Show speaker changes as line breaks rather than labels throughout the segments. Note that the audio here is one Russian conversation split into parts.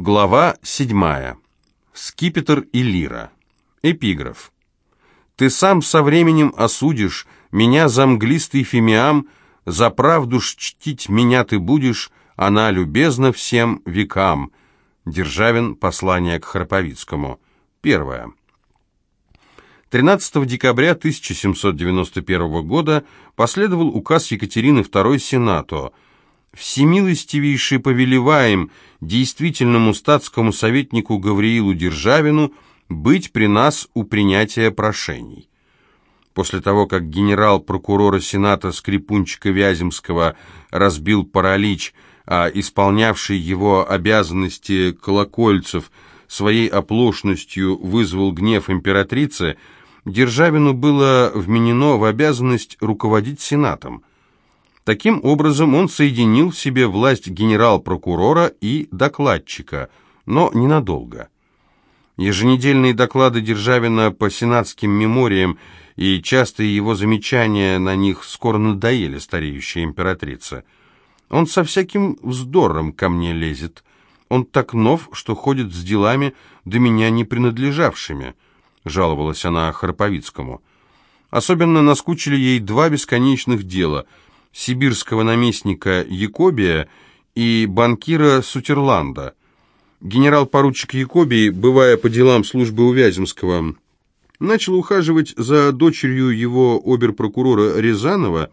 Глава 7. Скипетр и лира. Эпиграф. «Ты сам со временем осудишь меня за мглистый фимиам, за правду ж чтить меня ты будешь, она любезна всем векам». Державин. Послание к Храповицкому. Первое. 13 декабря 1791 года последовал указ Екатерины II Сенату – всемилостивейше повелеваем действительному статскому советнику Гавриилу Державину быть при нас у принятия прошений. После того, как генерал-прокурора Сената Скрипунчика Вяземского разбил паралич, а исполнявший его обязанности Колокольцев своей оплошностью вызвал гнев императрицы, Державину было вменено в обязанность руководить Сенатом. Таким образом, он соединил в себе власть генерал-прокурора и докладчика, но ненадолго. Еженедельные доклады Державина по сенатским мемориям и частые его замечания на них скоро надоели стареющей императрице. «Он со всяким вздором ко мне лезет. Он так нов, что ходит с делами, до меня не принадлежавшими», — жаловалась она Харповицкому. Особенно наскучили ей два бесконечных дела — сибирского наместника Якобия и банкира Сутерланда. Генерал-поручик Якобий, бывая по делам службы у Вяземского, начал ухаживать за дочерью его оберпрокурора Рязанова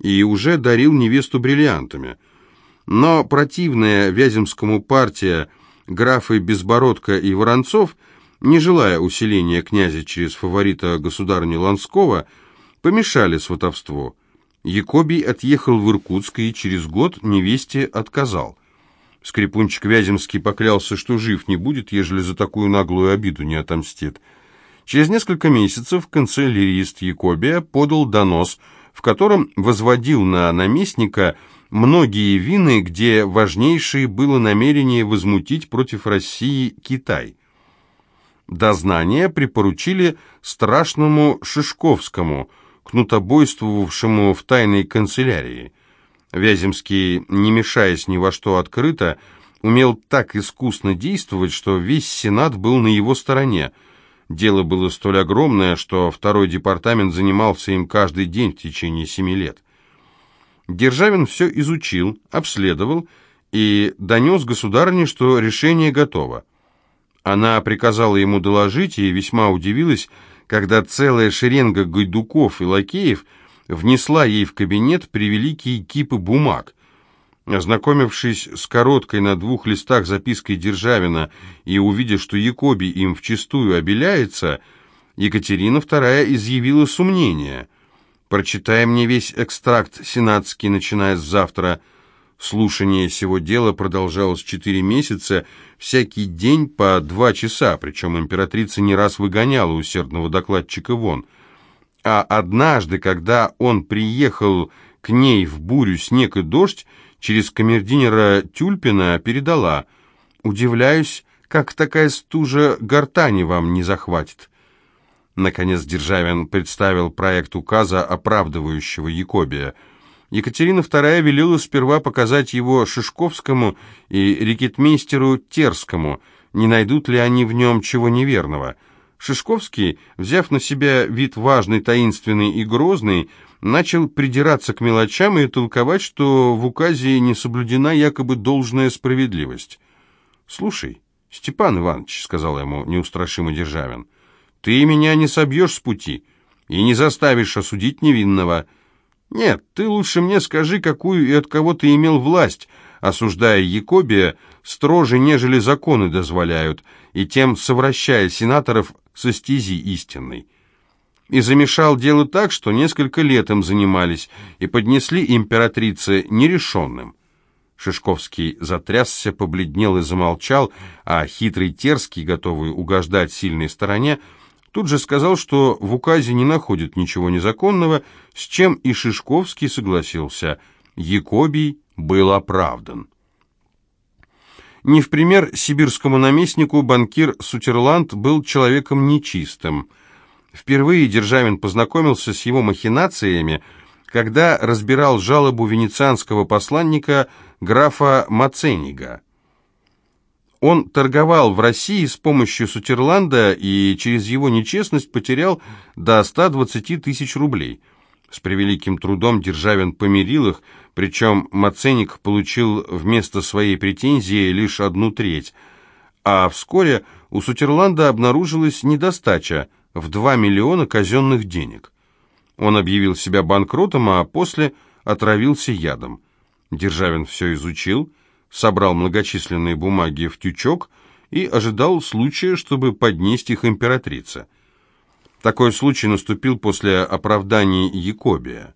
и уже дарил невесту бриллиантами. Но противная Вяземскому партия графы Безбородко и Воронцов, не желая усиления князя через фаворита государни Ланского, помешали сватовству. Якобий отъехал в Иркутск и через год невесте отказал. Скрипунчик Вяземский поклялся, что жив не будет, ежели за такую наглую обиду не отомстит. Через несколько месяцев канцелярист Якобия подал донос, в котором возводил на наместника многие вины, где важнейшее было намерение возмутить против России Китай. Дознание припоручили страшному Шишковскому – кнутобойствовавшему в тайной канцелярии. Вяземский, не мешаясь ни во что открыто, умел так искусно действовать, что весь Сенат был на его стороне. Дело было столь огромное, что второй департамент занимался им каждый день в течение семи лет. Державин все изучил, обследовал и донес государыне, что решение готово. Она приказала ему доложить и весьма удивилась, когда целая шеренга гайдуков и лакеев внесла ей в кабинет превеликие кипы бумаг. Ознакомившись с короткой на двух листах запиской Державина и увидев, что Якоби им вчистую обеляется, Екатерина II изъявила сомнение. «Прочитай мне весь экстракт сенатский, начиная с завтра», Слушание сего дела продолжалось четыре месяца, всякий день по два часа, причем императрица не раз выгоняла усердного докладчика вон. А однажды, когда он приехал к ней в бурю, снег и дождь, через камердинера Тюльпина передала «Удивляюсь, как такая стужа гортани вам не захватит». Наконец Державин представил проект указа, оправдывающего Якобия – Екатерина II велела сперва показать его Шишковскому и рекетмейстеру Терскому, не найдут ли они в нем чего неверного. Шишковский, взяв на себя вид важный, таинственный и грозный, начал придираться к мелочам и толковать, что в указе не соблюдена якобы должная справедливость. «Слушай, Степан Иванович», — сказал ему неустрашимый Державин, — «ты меня не собьешь с пути и не заставишь осудить невинного». Нет, ты лучше мне скажи, какую и от кого ты имел власть, осуждая Якобия строже, нежели законы дозволяют, и тем совращая сенаторов со стези истинной. И замешал дело так, что несколько лет им занимались, и поднесли императрице нерешенным. Шишковский затрясся, побледнел и замолчал, а хитрый Терский, готовый угождать сильной стороне, Тут же сказал, что в указе не находит ничего незаконного, с чем и Шишковский согласился. Якобий был оправдан. Не в пример сибирскому наместнику банкир Сутерланд был человеком нечистым. Впервые Державин познакомился с его махинациями, когда разбирал жалобу венецианского посланника графа Маценига. Он торговал в России с помощью Сутерланда и через его нечестность потерял до 120 тысяч рублей. С превеликим трудом Державин помирил их, причем Маценик получил вместо своей претензии лишь одну треть. А вскоре у Сутерланда обнаружилась недостача в 2 миллиона казенных денег. Он объявил себя банкротом, а после отравился ядом. Державин все изучил, собрал многочисленные бумаги в тючок и ожидал случая, чтобы поднести их императрице. Такой случай наступил после оправдания Якобия.